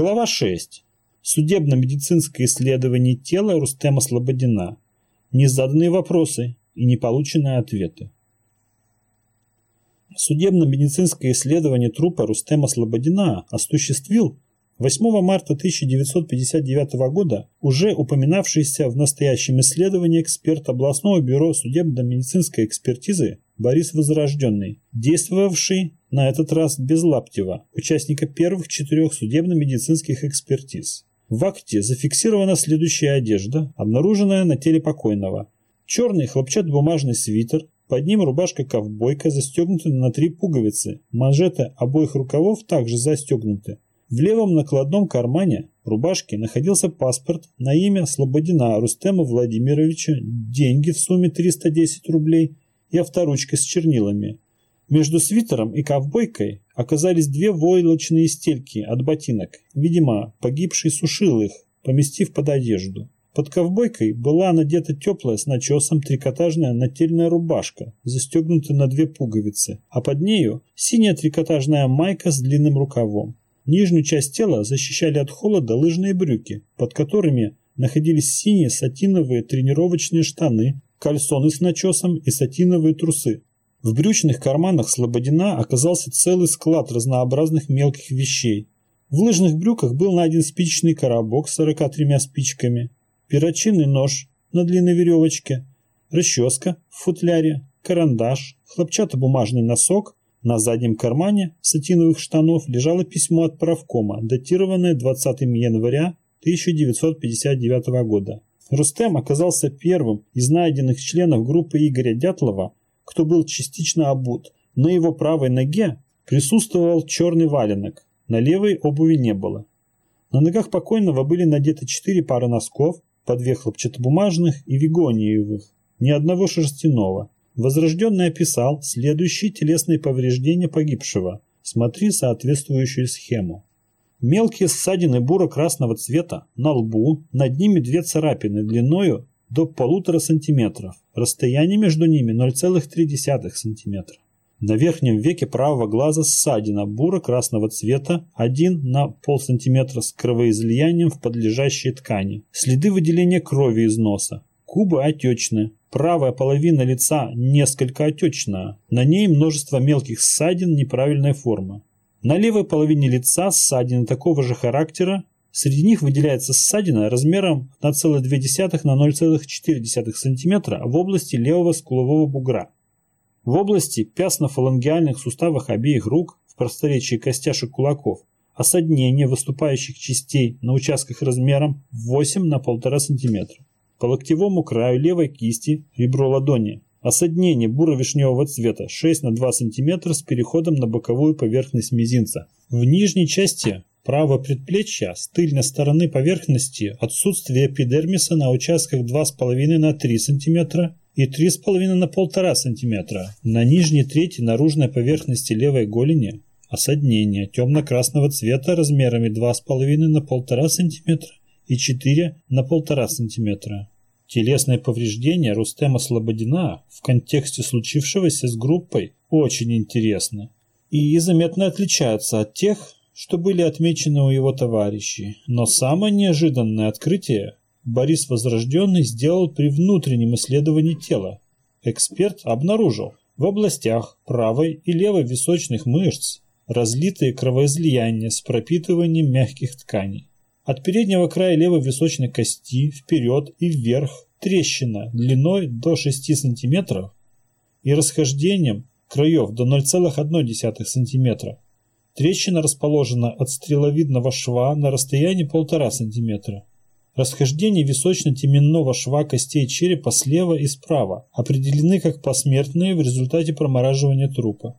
Глава 6. Судебно-медицинское исследование тела Рустема Слободина. Незаданные вопросы и неполученные ответы. Судебно-медицинское исследование трупа Рустема Слободина осуществил 8 марта 1959 года уже упоминавшийся в настоящем исследовании эксперт областного бюро судебно-медицинской экспертизы Борис Возрожденный, действовавший на этот раз без Лаптева, участника первых четырех судебно-медицинских экспертиз. В акте зафиксирована следующая одежда, обнаруженная на теле покойного. Черный хлопчатобумажный свитер, под ним рубашка-ковбойка, застегнутая на три пуговицы. Манжеты обоих рукавов также застегнуты. В левом накладном кармане рубашки находился паспорт на имя Слободина Рустема Владимировича, деньги в сумме 310 рублей и авторучка с чернилами. Между свитером и ковбойкой оказались две войлочные стельки от ботинок. Видимо, погибший сушил их, поместив под одежду. Под ковбойкой была надета теплая с начесом трикотажная нательная рубашка, застегнутая на две пуговицы, а под нею синяя трикотажная майка с длинным рукавом. Нижнюю часть тела защищали от холода лыжные брюки, под которыми находились синие сатиновые тренировочные штаны, кальсоны с начесом и сатиновые трусы. В брючных карманах Слободина оказался целый склад разнообразных мелких вещей. В лыжных брюках был найден спичечный коробок с 43 спичками, перочинный нож на длинной веревочке, расческа в футляре, карандаш, хлопчатобумажный носок. На заднем кармане сатиновых штанов лежало письмо от правкома, датированное 20 января 1959 года. Рустем оказался первым из найденных членов группы Игоря Дятлова, кто был частично обут. На его правой ноге присутствовал черный валенок, на левой обуви не было. На ногах покойного были надеты четыре пары носков, по две хлопчатобумажных и вигониевых, ни одного шерстяного. Возрожденный описал следующие телесные повреждения погибшего. Смотри соответствующую схему. Мелкие ссадины буро-красного цвета на лбу, над ними две царапины длиною до полутора сантиметров, расстояние между ними 0,3 сантиметра. На верхнем веке правого глаза ссадина буро-красного цвета, один на полсантиметра с кровоизлиянием в подлежащей ткани. Следы выделения крови из носа. Кубы отечны. Правая половина лица несколько отечная. На ней множество мелких ссадин неправильной формы. На левой половине лица ссадины такого же характера. Среди них выделяется ссадина размером на 0,2 на 0,4 см в области левого скулового бугра. В области пясно-фалангиальных суставов обеих рук, в просторечии костяшек кулаков, осаднение выступающих частей на участках размером 8 на 1,5 см. По локтевому краю левой кисти, ребро ладони, осаднение буро-вишневого цвета 6 на 2 см с переходом на боковую поверхность мизинца. В нижней части правого предплечья с тыльной стороны поверхности отсутствие эпидермиса на участках 2,5 на 3 см и 3,5 на 1,5 см. На нижней трети наружной поверхности левой голени осаднение темно-красного цвета размерами 2,5 на 1,5 см и 4 на 1,5 см. Телесное повреждение Рустема Слободина в контексте случившегося с группой очень интересно и заметно отличаются от тех, что были отмечены у его товарищей. Но самое неожиданное открытие Борис Возрожденный сделал при внутреннем исследовании тела. Эксперт обнаружил в областях правой и левой височных мышц разлитые кровоизлияния с пропитыванием мягких тканей. От переднего края левой височной кости вперед и вверх трещина длиной до 6 см и расхождением краев до 0,1 см. Трещина расположена от стреловидного шва на расстоянии 1,5 см. Расхождения височно-теменного шва костей черепа слева и справа определены как посмертные в результате промораживания трупа.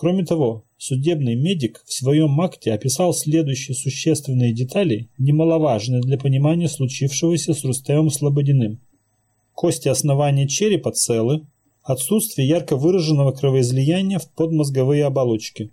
Кроме того, судебный медик в своем акте описал следующие существенные детали, немаловажные для понимания случившегося с Рустемом Слободиным. Кости основания черепа целы, отсутствие ярко выраженного кровоизлияния в подмозговые оболочки,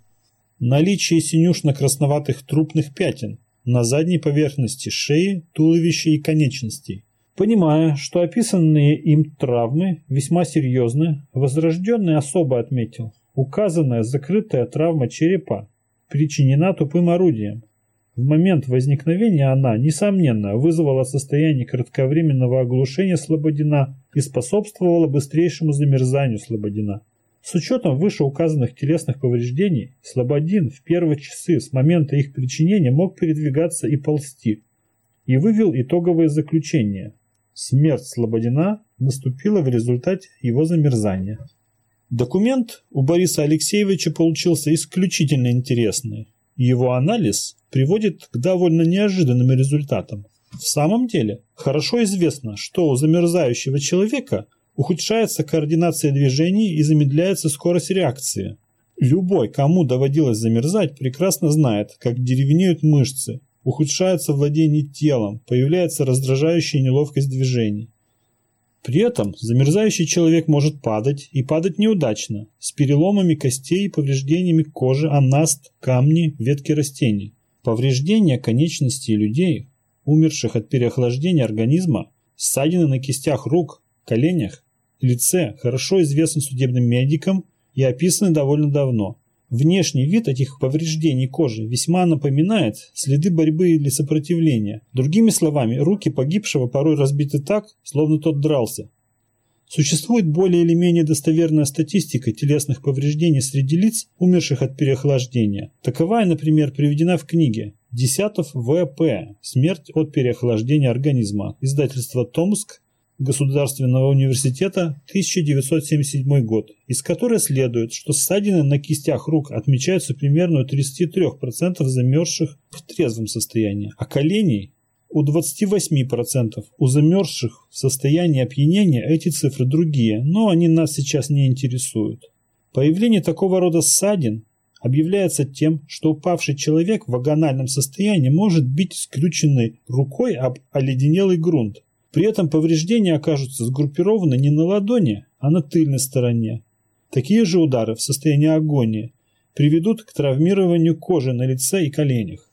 наличие синюшно-красноватых трупных пятен – на задней поверхности шеи, туловища и конечностей. Понимая, что описанные им травмы весьма серьезны, Возрожденный особо отметил, указанная закрытая травма черепа причинена тупым орудием. В момент возникновения она, несомненно, вызвала состояние кратковременного оглушения Слободина и способствовала быстрейшему замерзанию Слободина. С учетом вышеуказанных телесных повреждений, Слободин в первые часы с момента их причинения мог передвигаться и ползти, и вывел итоговое заключение. Смерть Слободина наступила в результате его замерзания. Документ у Бориса Алексеевича получился исключительно интересный. Его анализ приводит к довольно неожиданным результатам. В самом деле, хорошо известно, что у замерзающего человека ухудшается координация движений и замедляется скорость реакции. Любой, кому доводилось замерзать, прекрасно знает, как деревенеют мышцы, ухудшается владение телом, появляется раздражающая неловкость движений. При этом замерзающий человек может падать и падать неудачно, с переломами костей и повреждениями кожи, анаст, камни, ветки растений. Повреждения конечностей людей, умерших от переохлаждения организма, ссадины на кистях рук, коленях, лице хорошо известны судебным медикам и описаны довольно давно. Внешний вид этих повреждений кожи весьма напоминает следы борьбы или сопротивления. Другими словами, руки погибшего порой разбиты так, словно тот дрался. Существует более или менее достоверная статистика телесных повреждений среди лиц, умерших от переохлаждения. Таковая, например, приведена в книге Десятов В.П. «Смерть от переохлаждения организма». Издательство «Томск», Государственного университета 1977 год, из которой следует, что ссадины на кистях рук отмечаются примерно у 33% замерзших в трезвом состоянии, а коленей у 28%. У замерзших в состоянии опьянения эти цифры другие, но они нас сейчас не интересуют. Появление такого рода ссадин объявляется тем, что упавший человек в вагональном состоянии может бить скрюченной рукой об оледенелый грунт, при этом повреждения окажутся сгруппированы не на ладони, а на тыльной стороне. Такие же удары в состоянии агонии приведут к травмированию кожи на лице и коленях.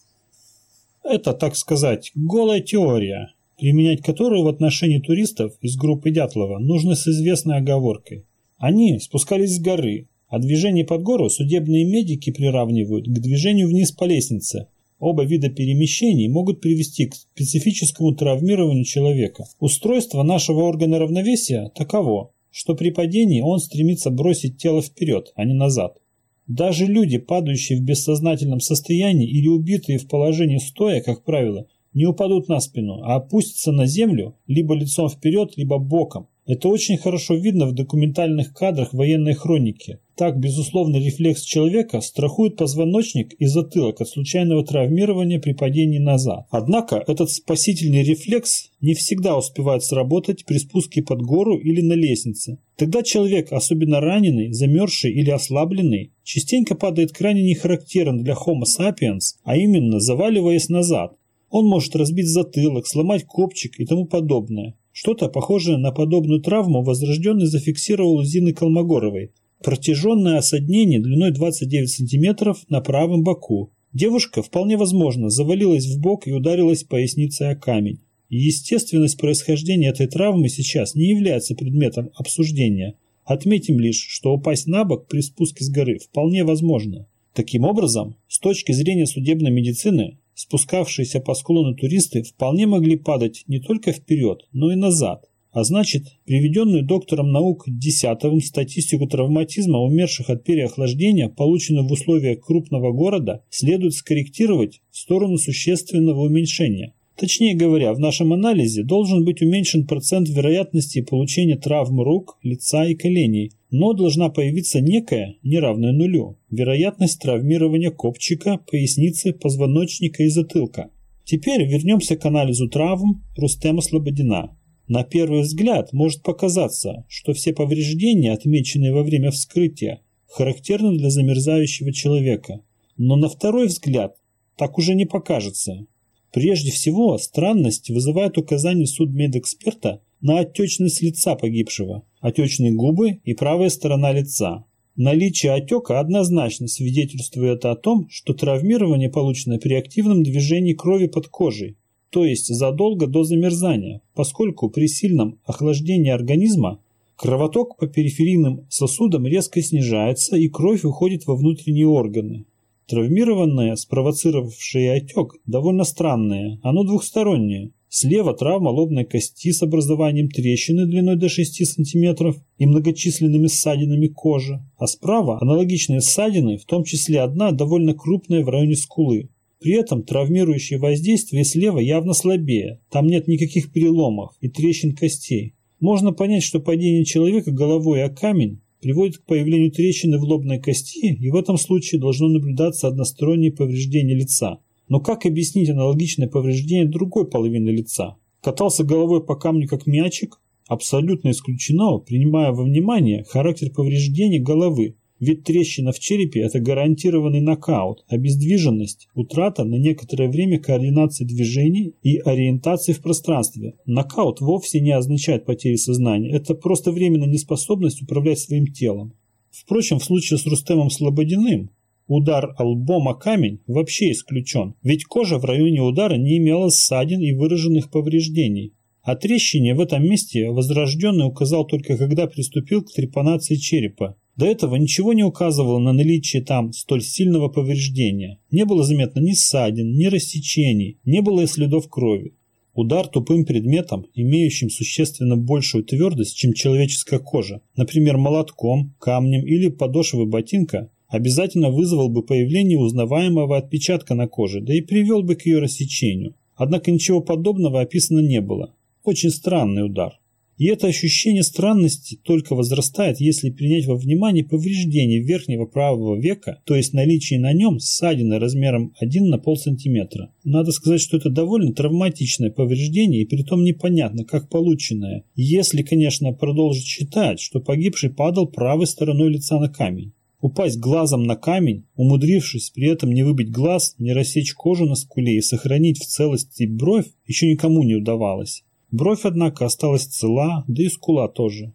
Это, так сказать, голая теория, применять которую в отношении туристов из группы Дятлова нужно с известной оговоркой. Они спускались с горы, а движение под гору судебные медики приравнивают к движению вниз по лестнице, Оба вида перемещений могут привести к специфическому травмированию человека. Устройство нашего органа равновесия таково, что при падении он стремится бросить тело вперед, а не назад. Даже люди, падающие в бессознательном состоянии или убитые в положении стоя, как правило, не упадут на спину, а опустятся на землю либо лицом вперед, либо боком. Это очень хорошо видно в документальных кадрах военной хроники. Так, безусловно, рефлекс человека страхует позвоночник и затылок от случайного травмирования при падении назад. Однако этот спасительный рефлекс не всегда успевает сработать при спуске под гору или на лестнице. Тогда человек, особенно раненый, замерзший или ослабленный, частенько падает крайне нехарактерно для Homo sapiens, а именно заваливаясь назад. Он может разбить затылок, сломать копчик и тому подобное. Что-то похожее на подобную травму возрожденный зафиксировал у Зины Колмогоровой. Протяженное осаднение длиной 29 см на правом боку. Девушка, вполне возможно, завалилась в бок и ударилась поясницей о камень. Естественность происхождения этой травмы сейчас не является предметом обсуждения. Отметим лишь, что упасть на бок при спуске с горы вполне возможно. Таким образом, с точки зрения судебной медицины, Спускавшиеся по склону туристы вполне могли падать не только вперед, но и назад. А значит, приведенную доктором наук Десятовым статистику травматизма умерших от переохлаждения, полученную в условиях крупного города, следует скорректировать в сторону существенного уменьшения. Точнее говоря, в нашем анализе должен быть уменьшен процент вероятности получения травм рук, лица и коленей, но должна появиться некая, неравная нулю, вероятность травмирования копчика, поясницы, позвоночника и затылка. Теперь вернемся к анализу травм Рустема Слободина. На первый взгляд может показаться, что все повреждения, отмеченные во время вскрытия, характерны для замерзающего человека. Но на второй взгляд так уже не покажется, Прежде всего, странность вызывает указание судмедэксперта на отечность лица погибшего, отечные губы и правая сторона лица. Наличие отека однозначно свидетельствует о том, что травмирование получено при активном движении крови под кожей, то есть задолго до замерзания, поскольку при сильном охлаждении организма кровоток по периферийным сосудам резко снижается и кровь уходит во внутренние органы. Травмированное, спровоцировавшее отек, довольно странное, оно двухстороннее. Слева травма лобной кости с образованием трещины длиной до 6 см и многочисленными ссадинами кожи, а справа аналогичные ссадины, в том числе одна довольно крупная в районе скулы. При этом травмирующее воздействие слева явно слабее, там нет никаких переломов и трещин костей. Можно понять, что падение человека головой о камень приводит к появлению трещины в лобной кости, и в этом случае должно наблюдаться одностороннее повреждение лица. Но как объяснить аналогичное повреждение другой половины лица? Катался головой по камню как мячик? Абсолютно исключено, принимая во внимание характер повреждений головы, ведь трещина в черепе – это гарантированный нокаут, обездвиженность, утрата на некоторое время координации движений и ориентации в пространстве. Нокаут вовсе не означает потерю сознания, это просто временная неспособность управлять своим телом. Впрочем, в случае с Рустемом Слободиным удар лбом о камень вообще исключен, ведь кожа в районе удара не имела ссадин и выраженных повреждений. О трещине в этом месте Возрожденный указал только когда приступил к трепанации черепа. До этого ничего не указывало на наличие там столь сильного повреждения. Не было заметно ни ссадин, ни рассечений, не было и следов крови. Удар тупым предметом, имеющим существенно большую твердость, чем человеческая кожа, например, молотком, камнем или подошвой ботинка, обязательно вызвал бы появление узнаваемого отпечатка на коже, да и привел бы к ее рассечению. Однако ничего подобного описано не было. Очень странный удар. И это ощущение странности только возрастает, если принять во внимание повреждение верхнего правого века, то есть наличие на нем ссадины размером 1 на полсантиметра. Надо сказать, что это довольно травматичное повреждение и притом непонятно, как полученное, если, конечно, продолжить считать, что погибший падал правой стороной лица на камень. Упасть глазом на камень, умудрившись при этом не выбить глаз, не рассечь кожу на скуле и сохранить в целости бровь, еще никому не удавалось. Бровь, однако, осталась цела, да и скула тоже.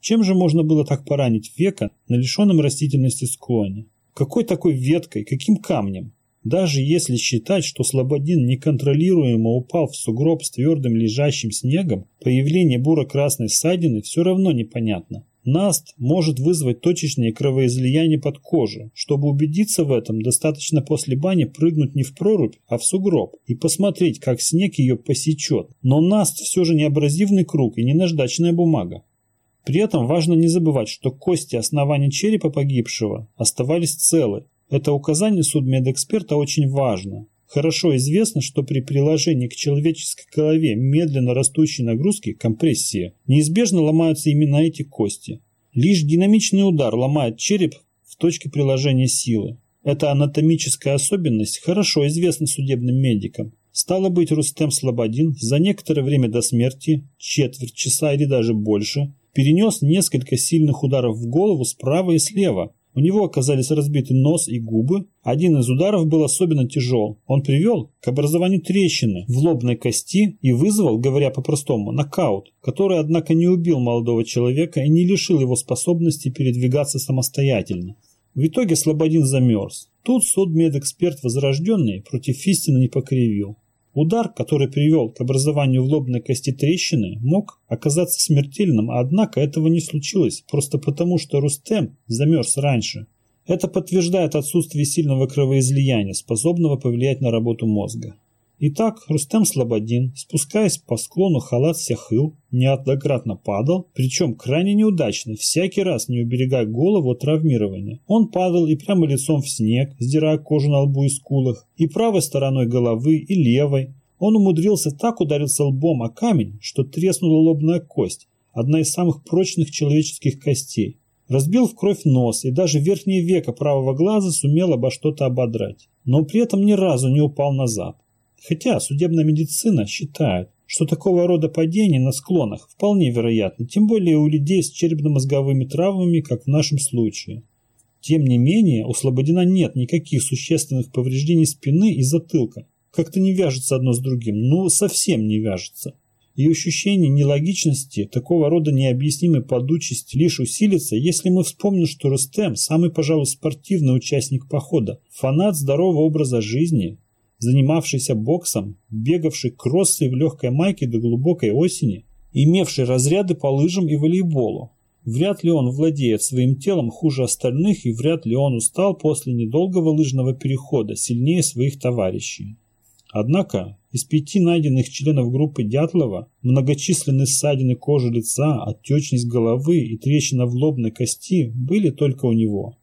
Чем же можно было так поранить века на лишенном растительности склоне? Какой такой веткой, каким камнем? Даже если считать, что Слободин неконтролируемо упал в сугроб с твердым лежащим снегом, появление буро-красной ссадины все равно непонятно. Наст может вызвать точечные кровоизлияния под кожу. Чтобы убедиться в этом, достаточно после бани прыгнуть не в прорубь, а в сугроб и посмотреть, как снег ее посечет. Но наст все же не абразивный круг и не наждачная бумага. При этом важно не забывать, что кости основания черепа погибшего оставались целы. Это указание судмедэксперта очень важно. Хорошо известно, что при приложении к человеческой голове медленно растущей нагрузки, компрессии, неизбежно ломаются именно эти кости. Лишь динамичный удар ломает череп в точке приложения силы. Эта анатомическая особенность хорошо известна судебным медикам. Стало быть, Рустем Слободин за некоторое время до смерти, четверть часа или даже больше, перенес несколько сильных ударов в голову справа и слева, у него оказались разбиты нос и губы. Один из ударов был особенно тяжел. Он привел к образованию трещины в лобной кости и вызвал, говоря по-простому, нокаут, который, однако, не убил молодого человека и не лишил его способности передвигаться самостоятельно. В итоге Слободин замерз. Тут судмедэксперт возрожденный против истины не покривил. Удар, который привел к образованию в лобной кости трещины, мог оказаться смертельным, однако этого не случилось, просто потому что Рустем замерз раньше. Это подтверждает отсутствие сильного кровоизлияния, способного повлиять на работу мозга. Итак, Рустем Слободин, спускаясь по склону халат Сяхыл, неоднократно падал, причем крайне неудачно, всякий раз не уберегая голову от травмирования. Он падал и прямо лицом в снег, сдирая кожу на лбу и скулах, и правой стороной головы, и левой. Он умудрился так удариться лбом о камень, что треснула лобная кость, одна из самых прочных человеческих костей. Разбил в кровь нос и даже верхнее веко правого глаза сумел обо что-то ободрать, но при этом ни разу не упал назад. Хотя судебная медицина считает, что такого рода падения на склонах вполне вероятно, тем более у людей с черепно-мозговыми травмами, как в нашем случае. Тем не менее, у Слободина нет никаких существенных повреждений спины и затылка. Как-то не вяжется одно с другим, ну совсем не вяжется. И ощущение нелогичности, такого рода необъяснимой подучести лишь усилится, если мы вспомним, что Рустем – самый, пожалуй, спортивный участник похода, фанат здорового образа жизни, занимавшийся боксом, бегавший кроссы в легкой майке до глубокой осени, имевший разряды по лыжам и волейболу. Вряд ли он владеет своим телом хуже остальных и вряд ли он устал после недолгого лыжного перехода сильнее своих товарищей. Однако из пяти найденных членов группы Дятлова многочисленные ссадины кожи лица, отечность головы и трещина в лобной кости были только у него.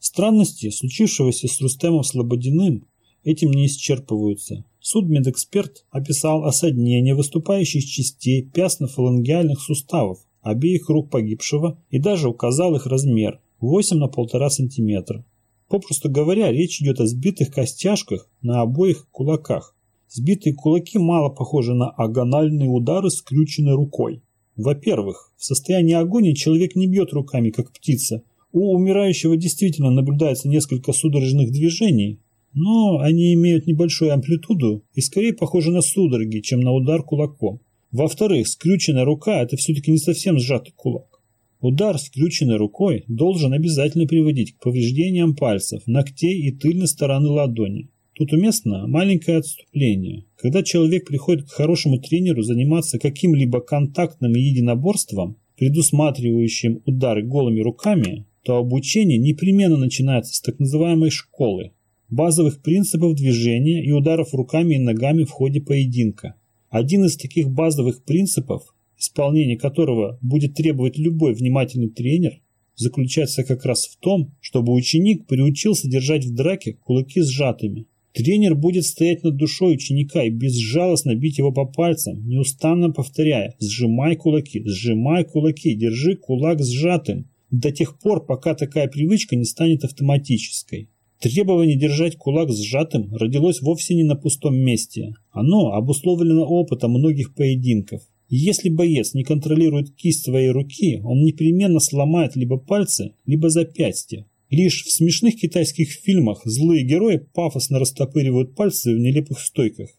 Странности, случившегося с Рустемом Слободиным, этим не исчерпываются. Судмедэксперт описал осаднение выступающих частей пястно-фалангиальных суставов обеих рук погибшего и даже указал их размер – 8 на 1,5 см. Попросту говоря, речь идет о сбитых костяшках на обоих кулаках. Сбитые кулаки мало похожи на агональные удары скрюченной рукой. Во-первых, в состоянии агонии человек не бьет руками, как птица. У умирающего действительно наблюдается несколько судорожных движений, но они имеют небольшую амплитуду и скорее похожи на судороги, чем на удар кулаком. Во-вторых, скрюченная рука – это все-таки не совсем сжатый кулак. Удар скрюченной рукой должен обязательно приводить к повреждениям пальцев, ногтей и тыльной стороны ладони. Тут уместно маленькое отступление. Когда человек приходит к хорошему тренеру заниматься каким-либо контактным единоборством, предусматривающим удары голыми руками, то обучение непременно начинается с так называемой школы, базовых принципов движения и ударов руками и ногами в ходе поединка. Один из таких базовых принципов исполнение которого будет требовать любой внимательный тренер, заключается как раз в том, чтобы ученик приучился держать в драке кулаки сжатыми. Тренер будет стоять над душой ученика и безжалостно бить его по пальцам, неустанно повторяя «сжимай кулаки, сжимай кулаки, держи кулак сжатым» до тех пор, пока такая привычка не станет автоматической. Требование держать кулак сжатым родилось вовсе не на пустом месте. Оно обусловлено опытом многих поединков. Если боец не контролирует кисть своей руки, он непременно сломает либо пальцы, либо запястье. Лишь в смешных китайских фильмах злые герои пафосно растопыривают пальцы в нелепых стойках.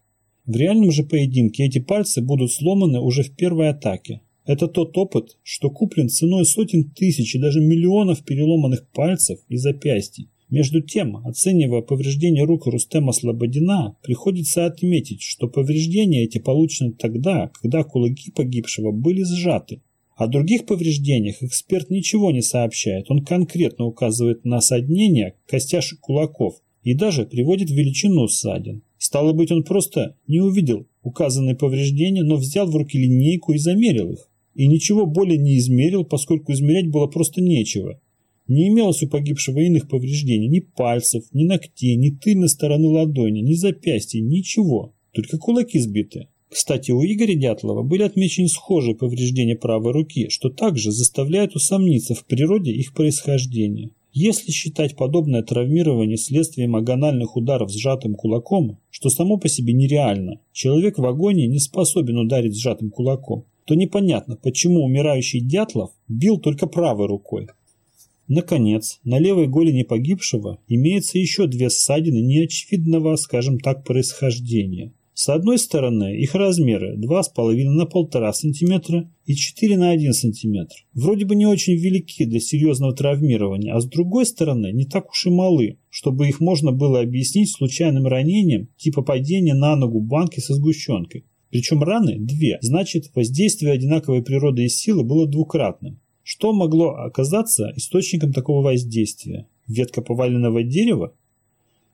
В реальном же поединке эти пальцы будут сломаны уже в первой атаке. Это тот опыт, что куплен ценой сотен тысяч и даже миллионов переломанных пальцев и запястий. Между тем, оценивая повреждения рук Рустема Слободина, приходится отметить, что повреждения эти получены тогда, когда кулаки погибшего были сжаты. О других повреждениях эксперт ничего не сообщает, он конкретно указывает на соднение костяшек кулаков и даже приводит величину ссадин. Стало быть, он просто не увидел указанные повреждения, но взял в руки линейку и замерил их. И ничего более не измерил, поскольку измерять было просто нечего. Не имелось у погибшего иных повреждений, ни пальцев, ни ногтей, ни тыльной стороны ладони, ни запястья, ничего, только кулаки сбиты. Кстати, у Игоря Дятлова были отмечены схожие повреждения правой руки, что также заставляет усомниться в природе их происхождения. Если считать подобное травмирование следствием агональных ударов сжатым кулаком, что само по себе нереально, человек в агонии не способен ударить сжатым кулаком, то непонятно, почему умирающий Дятлов бил только правой рукой. Наконец, на левой голени погибшего имеется еще две ссадины неочевидного, скажем так, происхождения. С одной стороны, их размеры 2,5 на 1,5 см и 4 на 1 см. Вроде бы не очень велики для серьезного травмирования, а с другой стороны, не так уж и малы, чтобы их можно было объяснить случайным ранением типа падения на ногу банки со сгущенкой. Причем раны две, значит воздействие одинаковой природы и силы было двукратным. Что могло оказаться источником такого воздействия? Ветка поваленного дерева?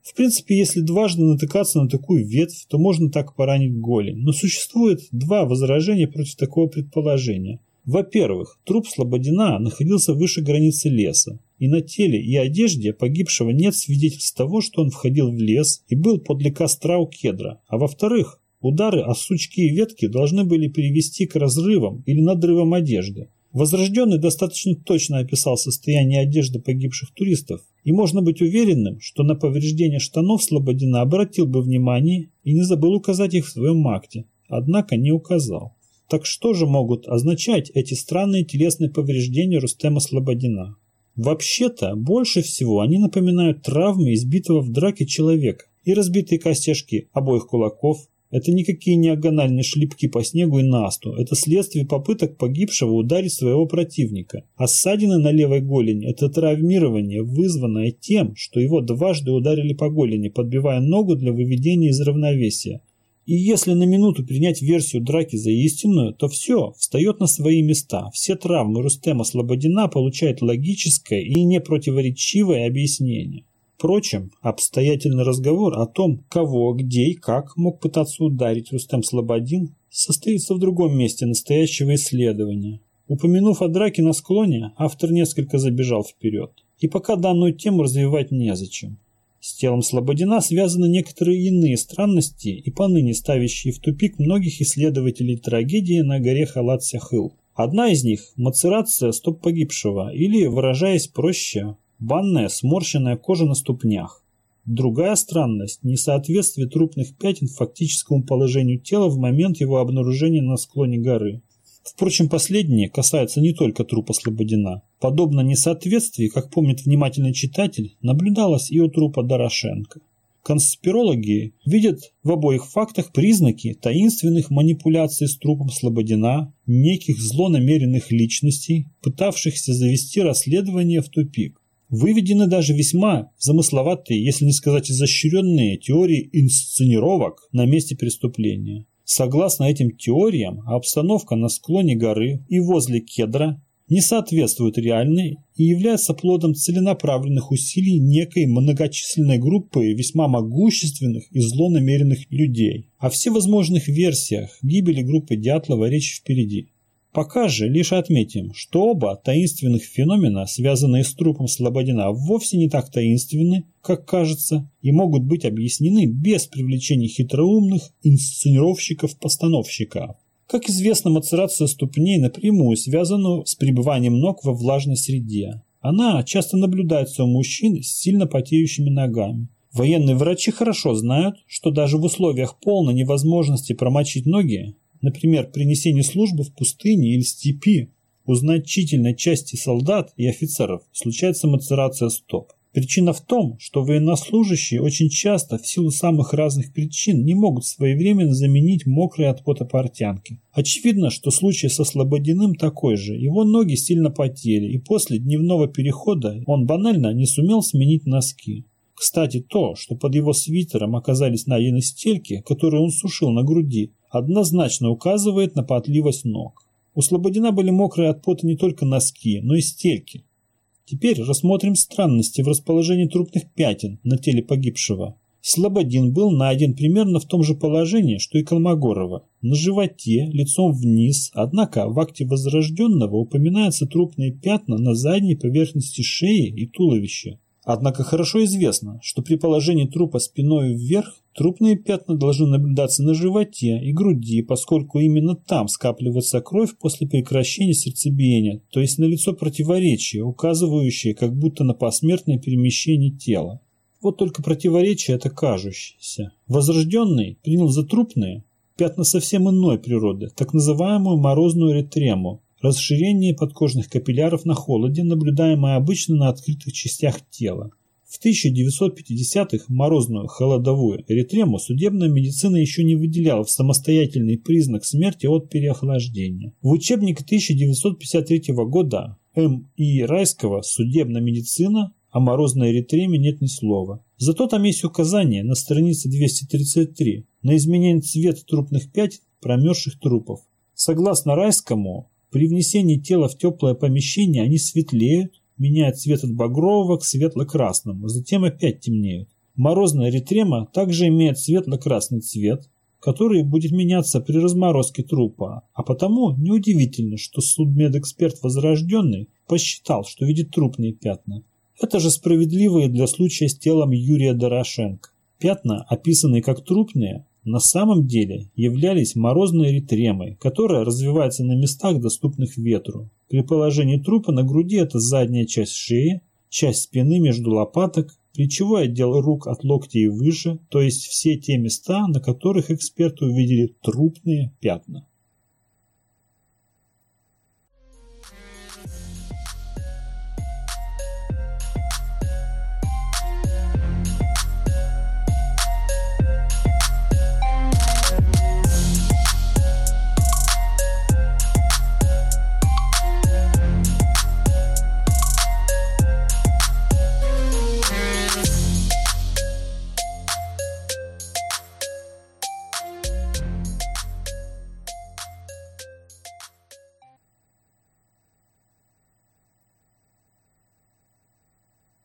В принципе, если дважды натыкаться на такую ветвь, то можно так поранить голень. Но существует два возражения против такого предположения. Во-первых, труп Слободина находился выше границы леса, и на теле и одежде погибшего нет свидетельств того, что он входил в лес и был подле костра у кедра. А во-вторых, удары о сучки и ветки должны были привести к разрывам или надрывам одежды. Возрожденный достаточно точно описал состояние одежды погибших туристов, и можно быть уверенным, что на повреждение штанов Слободина обратил бы внимание и не забыл указать их в своем акте, однако не указал. Так что же могут означать эти странные телесные повреждения Рустема Слободина? Вообще-то, больше всего они напоминают травмы избитого в драке человека и разбитые костяшки обоих кулаков, это никакие не агональные шлепки по снегу и насту. Это следствие попыток погибшего ударить своего противника. А ссадины на левой голени – это травмирование, вызванное тем, что его дважды ударили по голени, подбивая ногу для выведения из равновесия. И если на минуту принять версию драки за истинную, то все встает на свои места. Все травмы Рустема Слободина получают логическое и непротиворечивое объяснение. Впрочем, обстоятельный разговор о том, кого, где и как мог пытаться ударить Рустем Слободин, состоится в другом месте настоящего исследования. Упомянув о драке на склоне, автор несколько забежал вперед. И пока данную тему развивать незачем. С телом Слободина связаны некоторые иные странности и поныне ставящие в тупик многих исследователей трагедии на горе Халат-Сяхыл. Одна из них – мацерация стоп погибшего, или, выражаясь проще, банная сморщенная кожа на ступнях. Другая странность – несоответствие трупных пятен фактическому положению тела в момент его обнаружения на склоне горы. Впрочем, последнее касается не только трупа Слободина. Подобно несоответствии, как помнит внимательный читатель, наблюдалось и у трупа Дорошенко. Конспирологи видят в обоих фактах признаки таинственных манипуляций с трупом Слободина, неких злонамеренных личностей, пытавшихся завести расследование в тупик. Выведены даже весьма замысловатые, если не сказать изощренные теории инсценировок на месте преступления. Согласно этим теориям, обстановка на склоне горы и возле кедра не соответствует реальной и является плодом целенаправленных усилий некой многочисленной группы весьма могущественных и злонамеренных людей. О всевозможных версиях гибели группы Дятлова речь впереди. Пока же лишь отметим, что оба таинственных феномена, связанные с трупом Слободина, вовсе не так таинственны, как кажется, и могут быть объяснены без привлечения хитроумных инсценировщиков-постановщиков. Как известно, мацерация ступней напрямую связана с пребыванием ног во влажной среде. Она часто наблюдается у мужчин с сильно потеющими ногами. Военные врачи хорошо знают, что даже в условиях полной невозможности промочить ноги например, при несении службы в пустыне или степи, у значительной части солдат и офицеров случается мацерация стоп. Причина в том, что военнослужащие очень часто в силу самых разных причин не могут своевременно заменить мокрые от пота портянки. Очевидно, что случай со Слободиным такой же. Его ноги сильно потели, и после дневного перехода он банально не сумел сменить носки. Кстати, то, что под его свитером оказались найдены стельки, которые он сушил на груди, однозначно указывает на потливость ног. У Слободина были мокрые от пота не только носки, но и стельки. Теперь рассмотрим странности в расположении трупных пятен на теле погибшего. Слободин был найден примерно в том же положении, что и Колмогорова. На животе, лицом вниз, однако в акте возрожденного упоминаются трупные пятна на задней поверхности шеи и туловища. Однако хорошо известно, что при положении трупа спиной вверх трупные пятна должны наблюдаться на животе и груди, поскольку именно там скапливается кровь после прекращения сердцебиения, то есть налицо противоречие, указывающее как будто на посмертное перемещение тела. Вот только противоречие это кажущееся. Возрожденный принял за трупные пятна совсем иной природы, так называемую морозную ретрему, расширение подкожных капилляров на холоде, наблюдаемое обычно на открытых частях тела. В 1950-х морозную холодовую эритрему судебная медицина еще не выделяла в самостоятельный признак смерти от переохлаждения. В учебнике 1953 года М. И. Райского «Судебная медицина» о морозной эритреме нет ни слова. Зато там есть указание на странице 233 на изменение цвета трупных пятен промерзших трупов. Согласно Райскому, при внесении тела в теплое помещение они светлеют, меняют цвет от багрового к светло-красному, затем опять темнеют. Морозная ретрема также имеет светло-красный цвет, который будет меняться при разморозке трупа, а потому неудивительно, что судмедэксперт Возрожденный посчитал, что видит трупные пятна. Это же справедливо и для случая с телом Юрия Дорошенко. Пятна, описанные как трупные, на самом деле являлись морозной эритремой, которая развивается на местах, доступных ветру. При положении трупа на груди это задняя часть шеи, часть спины между лопаток, плечевой отдел рук от локтя и выше, то есть все те места, на которых эксперты увидели трупные пятна.